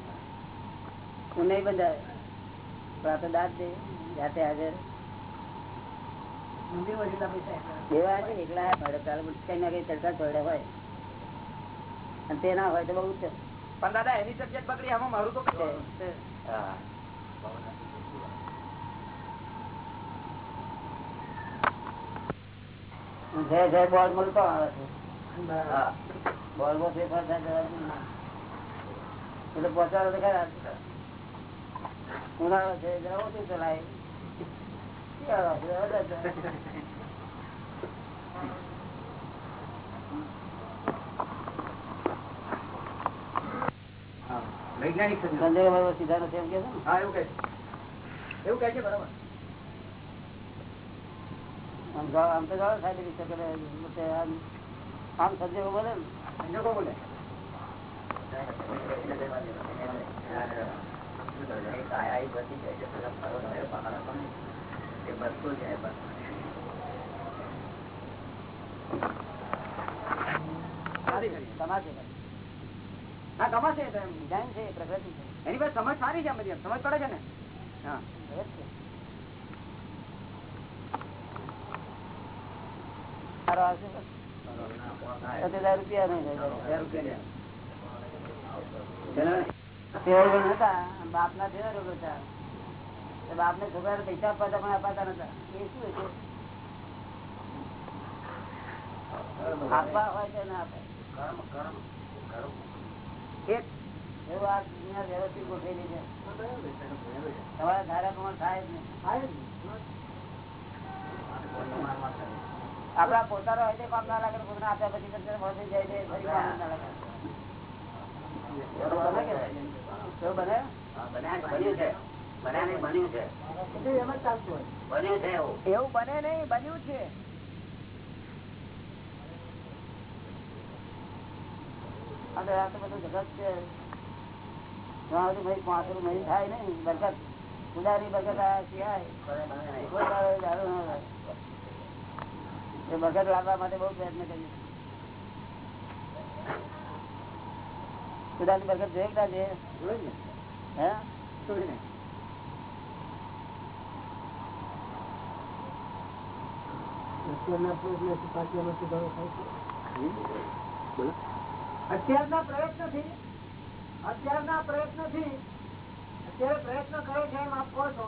ગુણ નહીં બંધાય. પણ આ તો દાંત જાતે હાજર. એવા છે એકલા કઈ ના કઈ તડકા ચોડ્યા હોય. અને તે ના હોય તો બહુ છે. પણ દાદા એની તબિયત બગડી આમાં મારું તો કઈ છે. હા. જય જય બોલ મળતો આવે છે. બોલ બોલ એટલે પહોંચાડો તો ખરા. ઉનાળો છે જરા ઓછું ચલાય. વૈજ્ઞાનિક એમ કે હા એવું કે એવું કે છે બરાબર. આમ આમ તો થાય રીતે આમ આમ સંજોગો બોલે ને. સંજોગો બોલે. એની પાસે સમજ સારી છે બધી સમજ પડે છે ને હા રૂપિયા નહીં રૂપિયા હતા પૈસા પણ અપાતા નતા એ શું આપવા હોય તો ના આપે. એવું આ દુનિયા વ્યવસ્થિત ગોઠવેલી છે. તમારા ધારા પ્રમાણ થાય જ નહીં. આપડા પોતાનો હોય તે કામ ના લાગે પોતાને આપ્યા પછી જાય છે ફરી કામ ના લાગે. એવું. બને નહીં? બન્યું છે. અને આ તો બધું જગત છે. જ્યાં સુધી ભાઈ થાય નહીં બરકત. ઉદારી બરકત આ સિવાય. એ બરકત લાવવા માટે બહુ પ્રયત્ન કરીએ. ઉદારી બરકત જોઈ ના. છે હે અત્યારના પ્રયત્નથી અત્યારના પ્રયત્નથી અત્યારે પ્રયત્ન કરે છે એમ આપ કહો છો.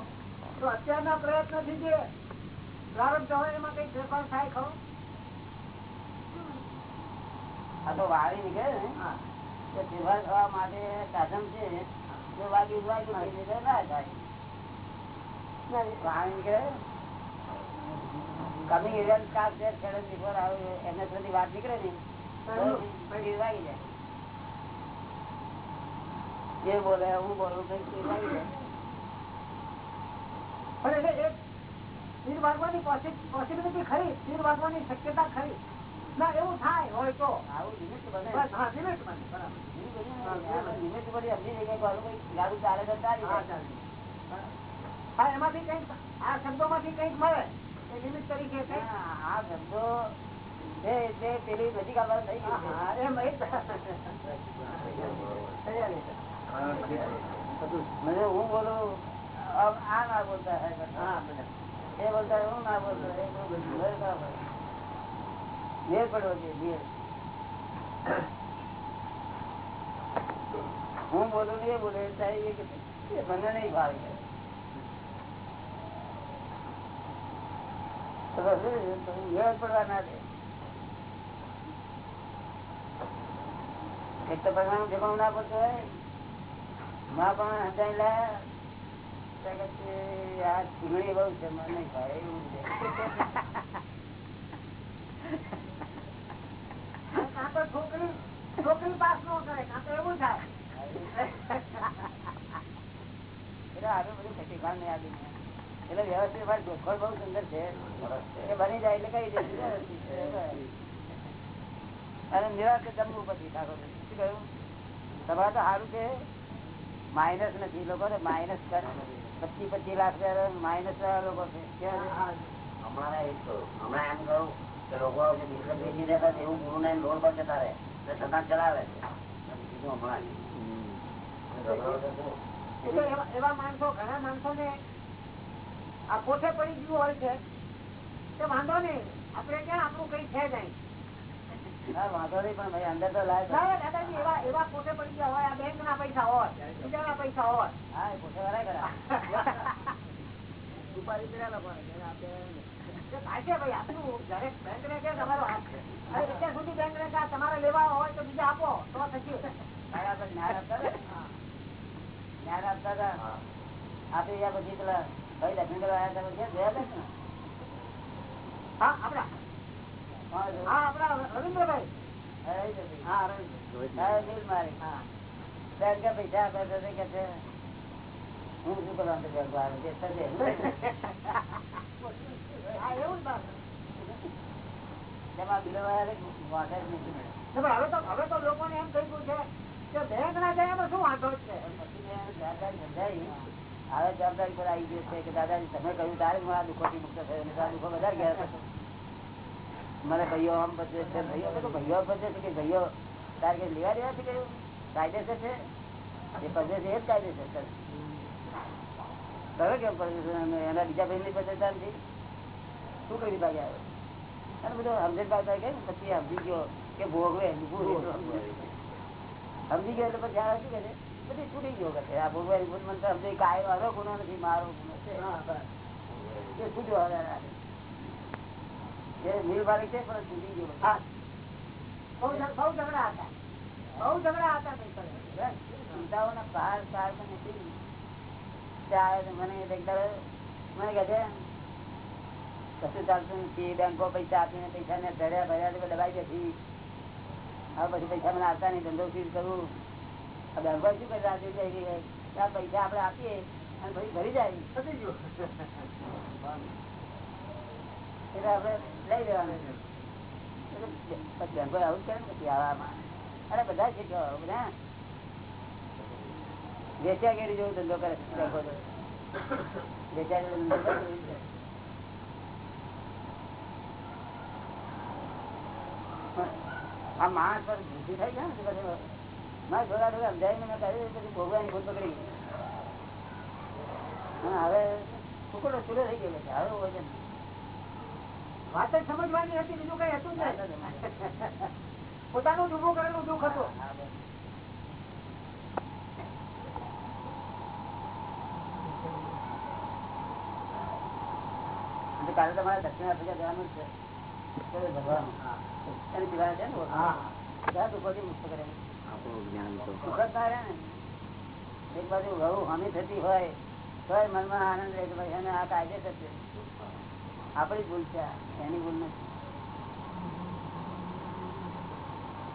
તો અત્યારના પ્રયત્નથી જે પ્રારંભ હોય એમાં કઈ ફેરફાર થાય ખરો? આ તો વાળી નીકળે ને. હા. તો ફેરફાર થવા માટે સાધન છે જો વાગ્યું વાગ્યું ના થાય. વાળી નીકળે કમિંગ ઇવેન્ટ કાલ છે ખેડૂત બિફોર આવે એમને સુધી વાત નીકળે ને વાગી જાય. જે બોલે હું બોલું કઈ વાગી જાય. પણ એટલે એક તીર વાગવાની પોસિબિલિટી ખરી તીર વાગવાની શક્યતા ખરી. ના એવું થાય હોય તો. આવું લિમિટ બને. ચાલે તો હા એમાંથી કંઈક આ શબ્દો માંથી કંઈક મળે એ લિમિટ તરીકે છે. આ શબ્દો પેલી બધી કામ થઈ ગઈ એમ હું બોલું આ ના બોલતા એ બોલતા હું ના બોલતા એ બધું મેળ પડવો જોઈએ. હું બોલું ને બોલે, સાહેબ કે મને નહીં ભાવે. મેળ પડવા ના દે. એક ના પડતો હોય. માં પણ કે આ ચીમણી બહુ છે, મને ભાવે, એવું છે. કાં તો છોકરી છોકરી પાસ ન કરે કાં તો એવું થાય. એટલે વ્યવસ્થિત ભાઈ ગોખણ બહુ સુંદર છે. એ બની જાય એટલે કઈ દે અને નિરાશ જમવું પછી ઠાકોર શું કહ્યું? તમારે તો સારું છે માઇનસ નથી. લોકો માઇનસ કરે. પચીસ પચીસ લાખ માઇનસ વાળા લોકો છે. હમણાં એમ કહું લોકો જે બિસ્કટ વેચી દેતા છે એવું ગુરુ ને લોન પર જતા રહે છતાં ચલાવે છે. બીજું હમણાં નહીં. એટલે એવા- એવા માણસો ઘણા માણસો ને આ પોતે પડી ગયું હોય છે તો વાંધો નહીં. આપડે ક્યાં આપણું કઈ છે નહીં. વાંધો નહીં પણ ભાઈ અંદર તો લાય ના, દાદાજી એવા એવા પોતે પડી ગયા હોય આ બેંક ના પૈસા હોય બીજાના પૈસા હોય. હા પોતે વરાય કરા એ કર્યા [laughs] છે તમારો લેવા હોય તો બીજા આપો તો થશે. મારા જ્ઞાન આપતા હતા ને? જ્ઞાન આપતા હતા? આપી ગયા પછી પેલા ભાઈ કરવા આવ્યા ને? હા આપડા? હા આપડા રવિન્દ્રભાઈ. હા, મારી. બેંક પૈસા આપે કે છે, હું શું કરવાનું [laughs] તો તો તો કહ્યું તારે હું આ અને તારા દુઃખો વધારે ગયા. મને ભાઈઓ આમ બચે છે, ભાઈઓ કીધું ભાઈઓ બચે છે કે ભાઈઓ તારે કે લેવા દેવા છે કયું કાયદેસર છે? એ પચે છે એ જ કાયદેસર તમે કેમ છે એના બીજા ભાઈ ની પચેતા નથી શું કરી ભાઈ આવે અને બધો સમજણ બાદ કે પછી સમજી ગયો કે ભોગવે સમજી ગયો એટલે પછી આ શું કે છે બધી છૂટી ગયો કે આ ભોગવે ભૂલ મને સમજે કાયમ મારો ગુનો નથી મારો ગુનો છે. એ છૂટ્યો હવે મિલ માલિક છે પણ છૂટી ગયો. હા. બહુ ઝઘડા હતા. બહુ ઝઘડા હતા ચિંતાઓના પાર પાર નથી આવ્યો મને મને કહે છે કશું ચાલતું નથી. બેંકો પૈસા આપીને પૈસા ને ધર્યા ભર્યા દબાઈ જતી. હવે પછી પૈસા મને આવતા નહીં ધંધો ફીર કરવું આ બેંકો શું કરી રાજુ કહી ગઈ આ પૈસા આપણે આપીએ અને પછી ભરી જાય. પતી ગયું. એટલે આપણે લઈ લેવાનું. પછી બેંકો આવું જ કરે ને પછી આવામાં અરે બધા શીખ્યો બધા. વેચ્યા કેરી જેવું ધંધો કરે છે? બેંકો. વેચ્યા જેવો ધંધો કરે એવી રીતે. આ માણસ ભૂસી થાય છે ને પછી થોડા થોડા મેં પછી ભોગવાની ભૂલ પકડી. હવે ચૂડો થઈ ગયો છે હવે વજન હતી, બીજું કઈ હતું પોતાનું જ કરેલું દુઃખ હતું. કાલે તમારે દક્ષિણ આફ્રિકા જવાનું છે. એક બાજુ બહુ હમી થતી હોય તો મનમાં આનંદ રહે ભાઈ એને આ કાયદેસર છે આપણી ભૂલ છે એની ભૂલ નથી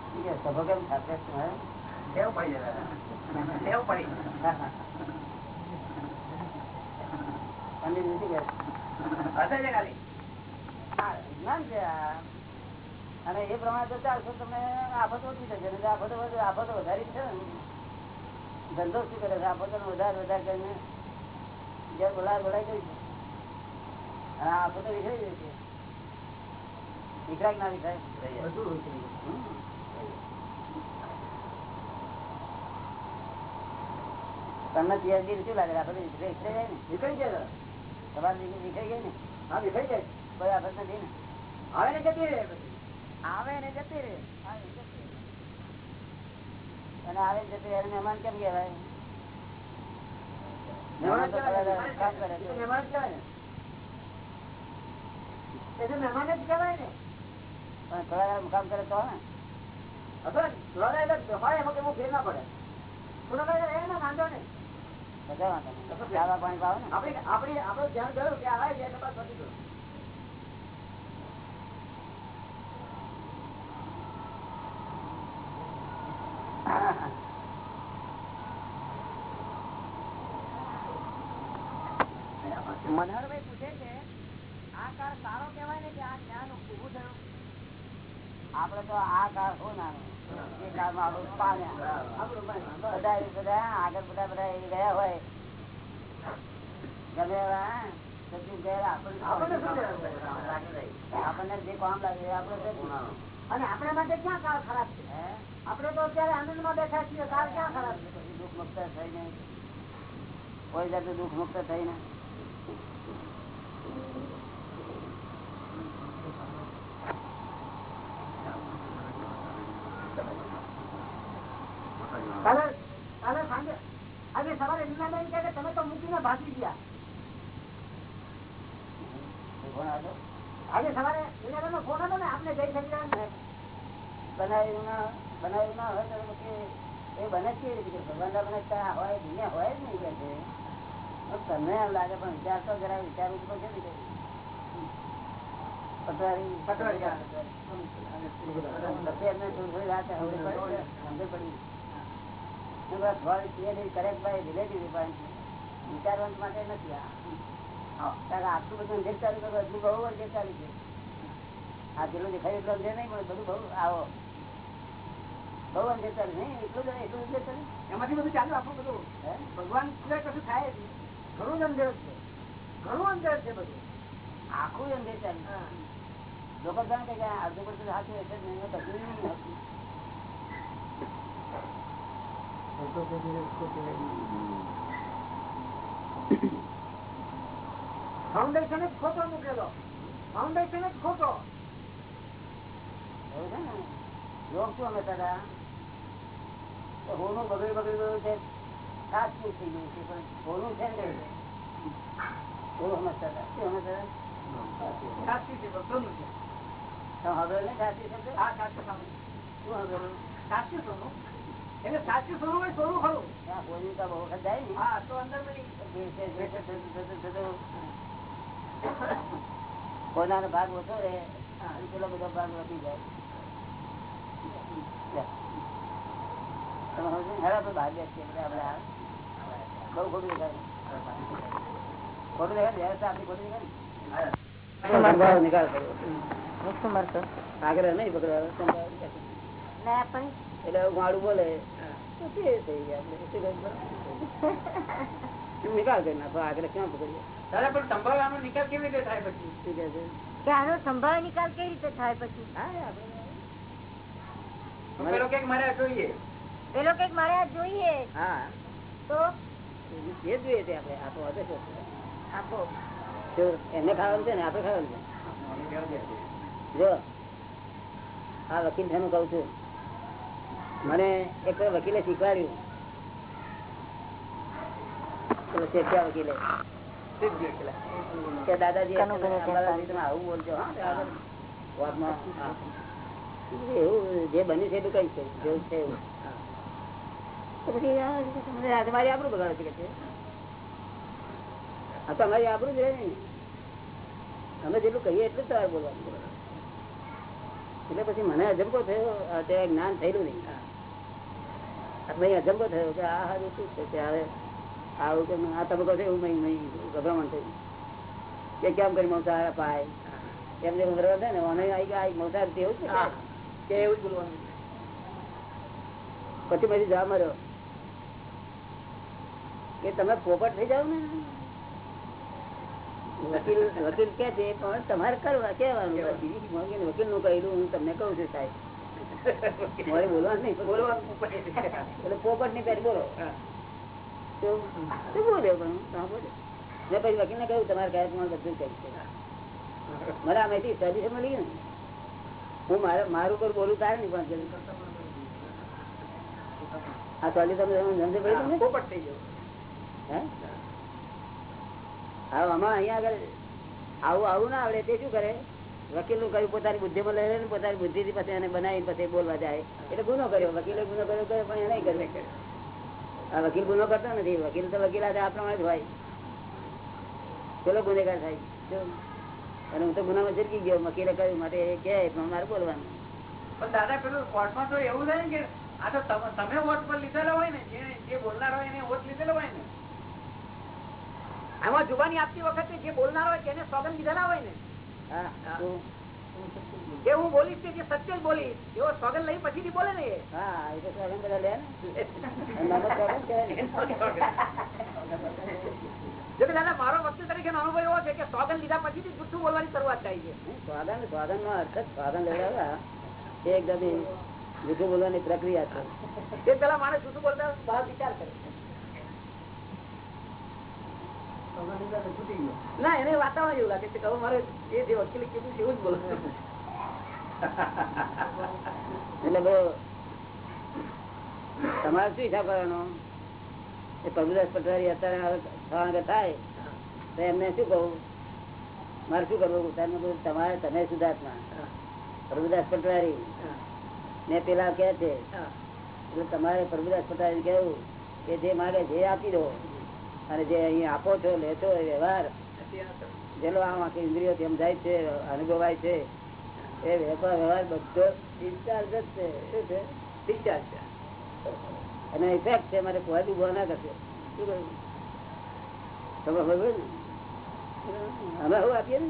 ઠીક છે, સભો કેમ સાથે? ટેવ પડી જતા ટેવ પડી એમની નથી કે ખાલી વિજ્ઞાન છે અને એ પ્રમાણે તો ચાલશો તમે આફત ઓછી થશે આફતો આફતો વધારી છે ધંધો શું કરે છે? આફતો વધારે વધારે કરીને જે બોલાય બોલાય કરી અને આફતો વિખરાઈ છે. વિખરાય ના વિખરાય? હમ. તમને પીએચડી શું લાગે? આફતો વિખરાઈ વિખરાઈ જાય ને? નીકળી જાય. તમારે વિખરાઈ વિખરાઈ ગઈ ને? હા નીકળી જાય. આફત નથી ને? આવે ને જતી રે આવે ને જતી રહે. અને આવે ને જતી એને મહેમાન કેમ કેવાય મહેમાન તો પેલા કામ કરે. તો આપડે આપડે જ કહેવાય ને. એ તો મહેમાન જ કહેવાય ને પણ થોડા વાર કામ કરે તો ને અસર લોડા એટલે હોય એમાં કેવું ફેર ના પડે થોડા વાર રહે ને વાંધો નહીં બધા વાંધો નહીં. ચાવા પાણી પાવો ને આપણી આપણી આપણે ધ્યાન ગયું કે આવે છે એટલે બસ પતી ગયું આ કાર સારો કેવાય આ જ્ઞાન ઉભું થયું આપડે એ કાળમાં આપણું પામ્યા. આપણું મન. બધા બધા આગળ બધા બધા એ ગયા હોય. ગમે આપણને જે કામ લાગે કરીશું. અને આપણા માટે ક્યાં કાળ ખરાબ છે? આપડે આપણે તો અત્યારે આનંદમાં બેઠા છીએ કાળ ક્યાં ખરાબ છે? દુઃખ મુક્ત થઈને કોઈ જાતનું દુઃખ મુક્ત થઈને કાલે કાલે સાંજે આજે સવારે લીલાબેન કહે કે તમે તો મૂકીને ભાગી ગયા કોણ હતો? આજે સવારે લીલાબેન નો ફોન હતો ને આપણે જઈ શકીએ બનાવ્યું ના બનાવ્યું ના હોય તો પછી એ બને જ કેવી રીતે? ભગવાન બનતા હોય દુનિયા હોય જ નહીં કે છે તમને એમ લાગે પણ વિચાર તો જરા વિચારવું તો કેવી રીતે? કે. Patowary Patowary, by relative point. વિચારવા માટે નથી આ. આટલું બધું અંધેર ચાલુ બહુ અંધેર ચાલુ છે. આ જેટલું દેખાય એટલું અંધેર નહીં પણ બધું બહુ આવો. બહુ ચાલુ નહીં એટલું એટલું ચાલુ એમાંથી બધું ચાલુ આપણું બધું? ભગવાન સિવાય કશું થાય જ. ઘણું અંધેર છે. ઘણું અંધેર છે બધું. આખું અંધેર ચાલુ લોકો જાણે કે અડધું પડતું સાચું હશે નહીં એમાં નહીં હતું. ફાઉન્ડેશન જ ખોટો મૂકેલો. ફાઉન્ડેશન જ ખોટો. એવું છે ને? યોગ શું અમે દાદા હોનું બગડી બગડી ગયું છે. કાચનું થઈ ગયું છે પણ હોનું છે ને એવું સમજતા હતા. શું સમજતા હતા? સાચી છે બધું છે. હવે? આ કાચું શું હવે? સોનું. એટલે સાચું ખરું. બહુ વખત જાય ને. હા તો અંદર કોનાનો ભાગ ઓછો રહે પેલો બધો ભાગ વધી જાય. નિકાલ કરી નાખો? આગળ ક્યાં પકડીએ? દાદા પણ સંભાવવાનો નિકાલ કેવી રીતે થાય પછી? આનો સંભાળ નિકાલ કઈ રીતે થાય પછી? હા મારે જોઈએ. પેલો કંઈક મારે આ જોઈએ. હા. તો? જે જોઈએ તે આપણે. આપો વધે આપો જો એને ખાવાનું છે ને આપણે ખાવાનું છે. જો આ વકીલ છે કઉ છું. મને એક વકીલે શીખવાડ્યું. વકીલે? કે દાદાજી આવું બોલજો હા. એવું જે બન્યું છે એ કઈ છે જેવું છે એવું. તો પછી તમારી આપણું બગાડે છે કે આ તો અમારી જ રહે ને. અમે જેટલું કહીએ એટલું જ તમારે બોલવાનું એટલે પછી મને અજંબો થયો અત્યારે જ્ઞાન થયેલું નહીં. ભાઈ અજંબો થયો કે આ હારું શું છે કે હવે આવું કે આ તમે કહો એવું નહીં ગભરામણ થયું કે કેમ કરી મમતા પાય? જે બરાબર થાય ને મને આવી ગયા મમતા એવું છે કે? એવું જ બોલવાનું પછી પછી જવા મળ્યો કે તમે પોપટ થઈ જાવ ને? વકીલ વકીલ કે છે પણ તમારે કરવા કેવાનું? વકીલનું કહેલું હું તમને કહું છું સાહેબ. મારે બોલવાનું નહીં. [laughs] બોલવાનું એટલે પોપટની પેટ બોલો. તો બોલે પણ? મેં પછી વકીલ ને કહ્યું તમારે કયા તમારે બધું કહી છે? મને આમાંથી સર્વિસ મળી ને. હું મારે- મારું પર બોલું તારે નહીં પણ. આ સોલી તમે સમજે પડી તમને પોપટ થઈ ગયો. હે? આમાં અહીંયા આગળ આવું આવું ના આવડે, તે શું કરે? વકીલનું કર્યું, પોતાની બુદ્ધિ માં લઈ ને પોતાની બુદ્ધિ થી પછી એને બનાવી પછી બોલવા જાય. એટલે ગુનો કર્યો. વકીલે ગુનો કર્યો કર્યો પણ એને કરે આ વકીલ ગુનો કરતો નથી. વકીલ તો વકીલ આ પ્રમાણે જ હોય. પેલો ગુનેગાર થાય. અને હું તો ગુનામાં ઝરકી ગયો. વકીલે કહ્યું માટે એ પણ મારે બોલવાનું. પણ દાદા, પેલું કોર્ટમાં તો એવું થાય ને કે આ તો તમ- વોટ પર લીધેલા હોય ને જે બોલનાર હોય એને વોટ લીધેલો હોય ને. આમાં જુબાની આપતી વખતે જે બોલનાર હોય તેને સોગન લીધેલા હોય ને? જે હું બોલીશ તે જે સત્ય જ બોલીશ એવો સ્વાગત લઈ પછી થી બોલે ને. જો કે દાદા મારો વસ્તુ તરીકે અનુભવ એવો છે કે સ્વાગત લીધા પછી થી જુઠ્ઠું બોલવાની શરૂઆત થાય છે. સ્વાગંદ સ્વાગંદ નો અર્થ જ લેવા એકદમ જૂઠું બોલવાની પ્રક્રિયા છે. એ પેલા માણસ જુઠ્ઠું બોલતા વિચાર કરે. ના એને વાતાવરણ એવું લાગે છે કે મારે એ જે વકીલે કીધું છે એવું જ બોલો. એટલે તમારે શું ઈચ્છા કરવાનો? એ પ્રભુદાસ પટવારી અત્યારે થવા થાય? તો એમને શું કહું? મારે શું કરવું? તમે કહું તમારે તમે સુધાર્થમાં. પ્રભુદાસ પટવારી. ને પેલા કે છે. એટલે તમારે પ્રભુદાસ પટવારી કેવું કે જે માગે જે આપી દો. અને જે અહીં આપો છો, લેતો એ વ્યવહાર જેનો આમ ઇન્દ્રિયો જાય છે, અનુભવાય છે, એ વેપાર વ્યવહાર બધો ડિસ્ચાર્જ જ છે. શું છે? ડિસ્ચાર્જ છે. અને ઇફેક્ટ છે, મારે કોઈ ઊભો ના કરશે. શું કહ્યું? તમે ખબર ને અમે શું આપીએ ને?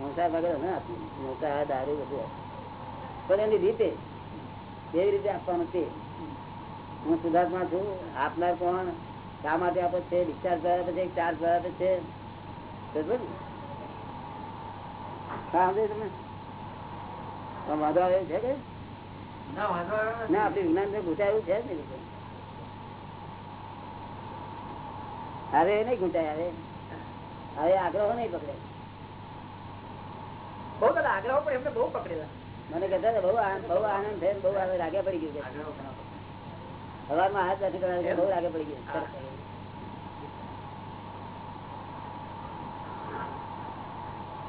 મોટા વગર અમે આપીએ. મોટા દારૂ બધું પણ એની રીતે કેવી રીતે આપવાનું તે? હું સુધાર્થમાં છું. આપનાર કોણ? શા માટે આપે છે? ડિસ્ચાર્જ થયા પછી ચાર્જ થયા છે? બરોબર ને? હા સમજે તમે. વાંધો આવે છે કે? ના આપડે વિજ્ઞાન ને ઘૂંટાયું છે ને બીજું. એ નહીં ઘૂંટાય હવે હવે આગ્રહો નહીં પકડે. બહુ દાદા આગ્રહો પણ એમને બહુ પકડેલા. મને કહેતા બહુ આનંદ બહુ આનંદ છે બહુ હવે પડી ગયું છે. સવારમાં હાથ દર્શન કરવા બહુ રાગે પડી ગયું.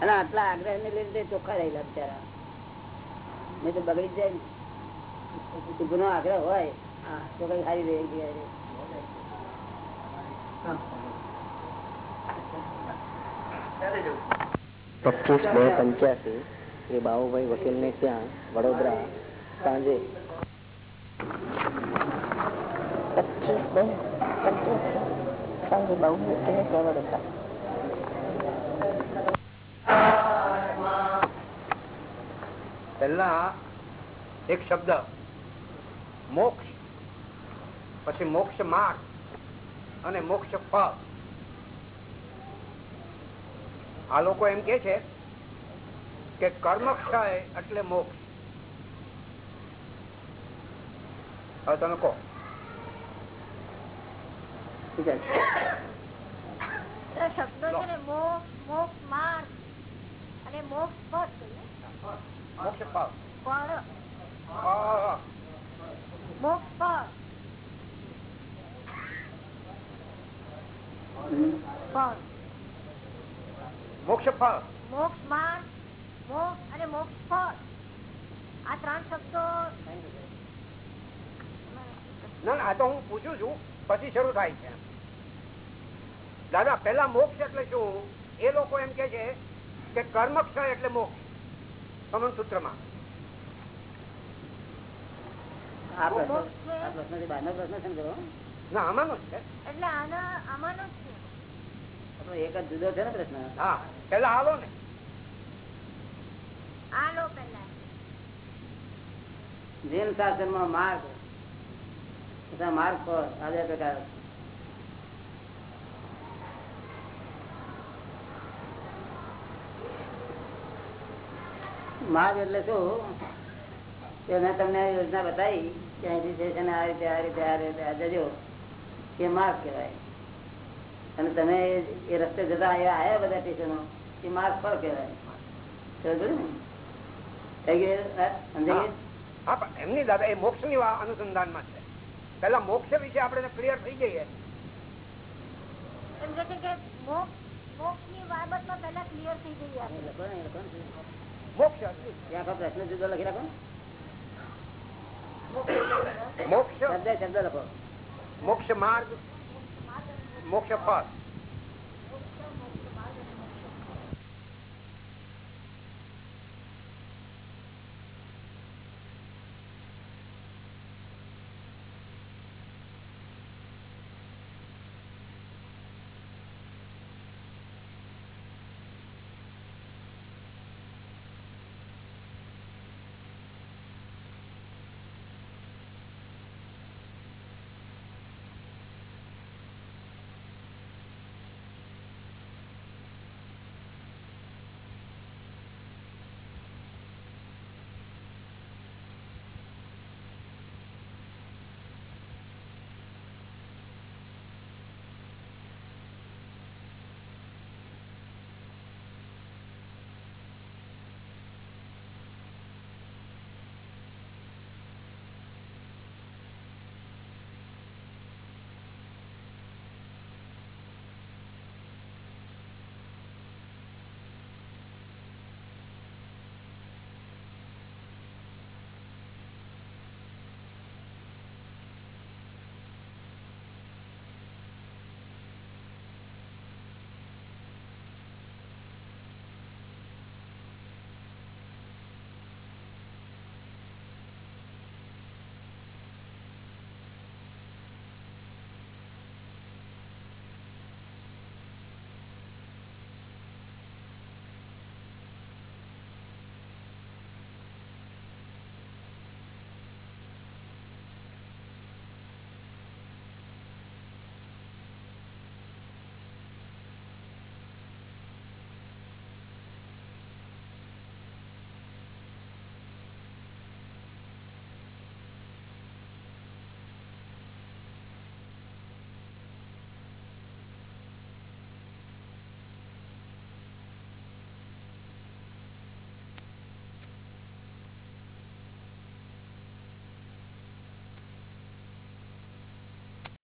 અને આટલા આગ્રહ ને લીધે ચોખ્ખા રહેલા બિચારા. નહીં તો બગડી જાય ને. ગુનો આગ્રહ હોય તો કઈ સારી રહે જગ્યાએ. પચીસ બે પંચ્યાસી એ બાબુભાઈ વકીલ ને ત્યાં વડોદરા સાંજે. પચીસ બે પંચ્યાસી સાંજે બાબુભાઈ વકીલ ને ત્યાં વડોદરા પહેલા એક શબ્દ, મોક્ષ, પછી મોક્ષ માર્ગ અને મોક્ષ ફળ. આ લોકો એમ કે છે કે કર્મક્ષય એટલે મોક્ષ. હવે તમે કહો શું કહે છે? તો શબ્દો છે ને મોક્ષ ફળ ફળ મોક્ષ માર્ગ મોક્ષ અને મોક્ષ ફળ આ ત્રણ શબ્દો ના ના આ તો હું પૂછું છું પછી શરૂ થાય છે. દાદા પેલા મોક્ષ એટલે શું? એ લોકો એમ કે છે કે કર્મક્ષય એટલે મોક્ષ. સમન જ છે. એક જ જુદો છે ને પ્રશ્ન? હા પેલા હાલો ને. આ લો પેલા જૈન શાસનમાં માર્ગ માર્ગ પર પ્રકાર માર્ગ એટલે શું? કે મેં તમને યોજના બતાવી કે અહીંથી સ્ટેશન આ રીતે આ રીતે આ રીતે, આ જજો એ માર્ગ કહેવાય. અને તમે એ- રસ્તે જતા અહીંયા આવ્યા બધા સ્ટેશનો, એ માર્ગ પર કહેવાય. સમજો ને? થઈ ગયું વાત? સમજાઈ ગયું? હા. પણ એમની દાદા એ મોક્ષની અનુસંધાનમાં છે. પેલા મોક્ષ વિશે આપણે ક્લિયર થઈ જઈએ એમ કે છે કે મોક્ષ મોક્ષ ની બાબતમાં પેલા ક્લિયર થઈ જઈએ એ આપણે. લખો ને, એ લખો ને. મોક્ષ એ આખો પ્રશ્ન જુદો લખી રાખો ને. મોક્ષ શબ્દ શબ્દ લખો મોક્ષ માર્ગ મોક્ષ ફળ